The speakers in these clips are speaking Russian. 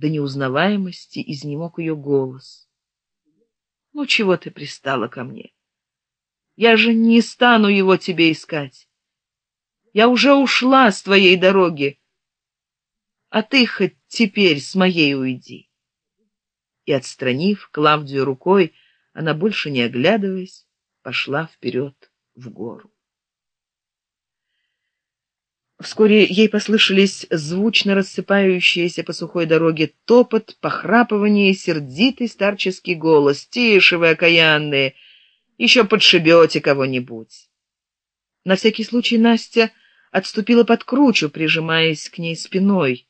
до неузнаваемости изнемог ее голос. «Ну, чего ты пристала ко мне? Я же не стану его тебе искать. Я уже ушла с твоей дороги, а ты хоть теперь с моей уйди». И, отстранив Клавдию рукой, она, больше не оглядываясь, пошла вперед в гору. Вскоре ей послышались звучно рассыпающиеся по сухой дороге топот, похрапывание сердитый старческий голос. «Тише вы, окаянные! Еще подшибете кого-нибудь!» На всякий случай Настя отступила под кручу, прижимаясь к ней спиной.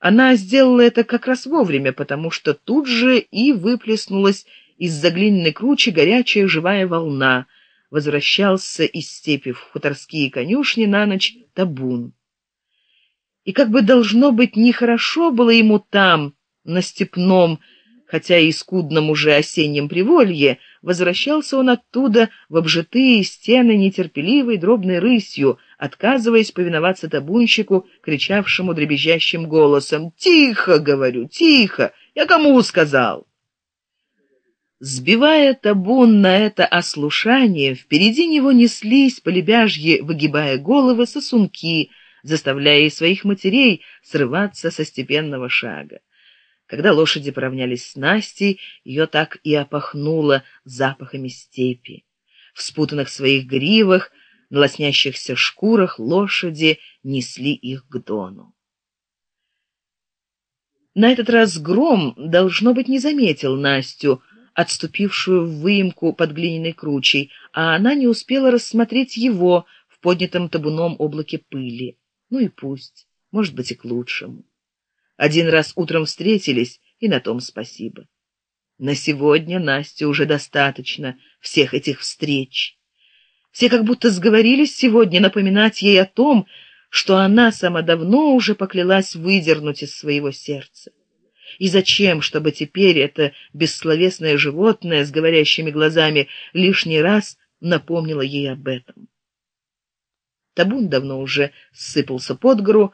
Она сделала это как раз вовремя, потому что тут же и выплеснулась из-за глиняной кручи горячая живая волна — возвращался из степи в хуторские конюшни на ночь табун. И как бы должно быть нехорошо было ему там, на степном, хотя и скудном уже осеннем приволье, возвращался он оттуда в обжитые стены нетерпеливой дробной рысью, отказываясь повиноваться табунщику, кричавшему дребезжащим голосом «Тихо, говорю, тихо! Я кому сказал?» Сбивая табун на это ослушание, впереди него неслись полебяжьи, выгибая головы сосунки, заставляя и своих матерей срываться со степенного шага. Когда лошади поравнялись с Настей, ее так и опахнуло запахами степи. В спутанных своих гривах, на лоснящихся шкурах лошади несли их к дону. На этот раз гром, должно быть, не заметил Настю, отступившую в выемку под глиняной кручей, а она не успела рассмотреть его в поднятом табуном облаке пыли. Ну и пусть, может быть и к лучшему. Один раз утром встретились, и на том спасибо. На сегодня Насте уже достаточно всех этих встреч. Все как будто сговорились сегодня напоминать ей о том, что она сама давно уже поклялась выдернуть из своего сердца. И зачем, чтобы теперь это бессловесное животное с говорящими глазами лишний раз напомнило ей об этом? Табун давно уже сыпался под гору,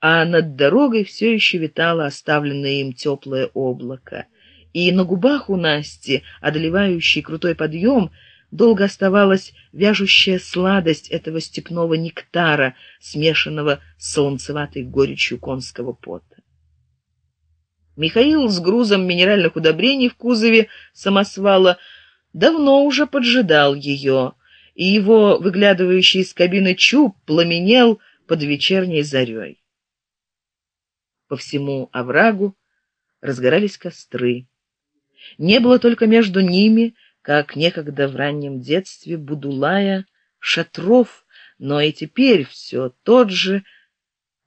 а над дорогой все еще витало оставленное им теплое облако. И на губах у Насти, одолевающий крутой подъем, долго оставалась вяжущая сладость этого степного нектара, смешанного с солнцеватой горечью конского пота. Михаил с грузом минеральных удобрений в кузове самосвала давно уже поджидал ее, и его выглядывающий из кабины чуб пламенел под вечерней зарей. По всему оврагу разгорались костры. Не было только между ними, как некогда в раннем детстве Будулая, шатров, но и теперь все тот же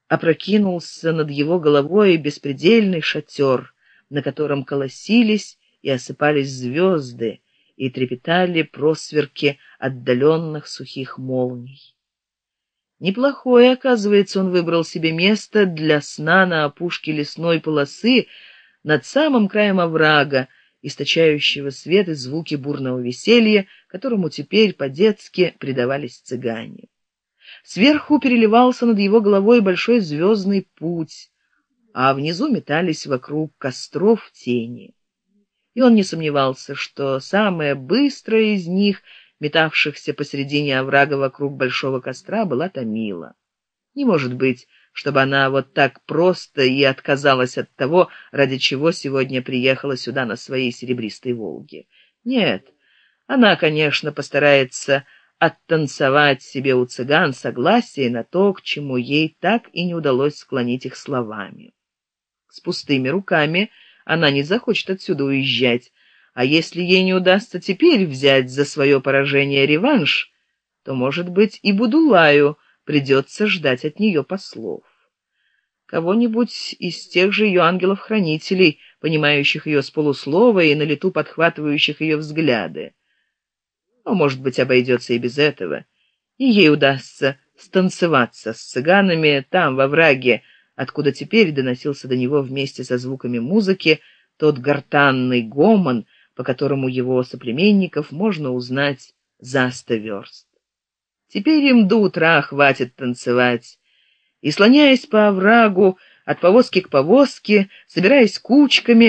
опрокинулся над его головой беспредельный шатер, на котором колосились и осыпались звезды и трепетали просверки отдаленных сухих молний. Неплохое, оказывается, он выбрал себе место для сна на опушке лесной полосы над самым краем оврага, источающего свет и звуки бурного веселья, которому теперь по-детски предавались цыгане. Сверху переливался над его головой большой звездный путь, а внизу метались вокруг костров тени. И он не сомневался, что самая быстрая из них, метавшихся посредине оврага вокруг большого костра, была Томила. Не может быть, чтобы она вот так просто и отказалась от того, ради чего сегодня приехала сюда на своей серебристой «Волге». Нет, она, конечно, постарается оттанцевать себе у цыган согласие на то, к чему ей так и не удалось склонить их словами. С пустыми руками она не захочет отсюда уезжать, а если ей не удастся теперь взять за свое поражение реванш, то, может быть, и Будулаю придется ждать от нее послов. Кого-нибудь из тех же ее ангелов-хранителей, понимающих ее с полуслова и на лету подхватывающих ее взгляды но, может быть, обойдется и без этого, и ей удастся станцеваться с цыганами там, во враге, откуда теперь доносился до него вместе со звуками музыки тот гортанный гомон, по которому его соплеменников можно узнать за сто верст. Теперь им до утра хватит танцевать, и, слоняясь по оврагу, от повозки к повозке, собираясь кучками,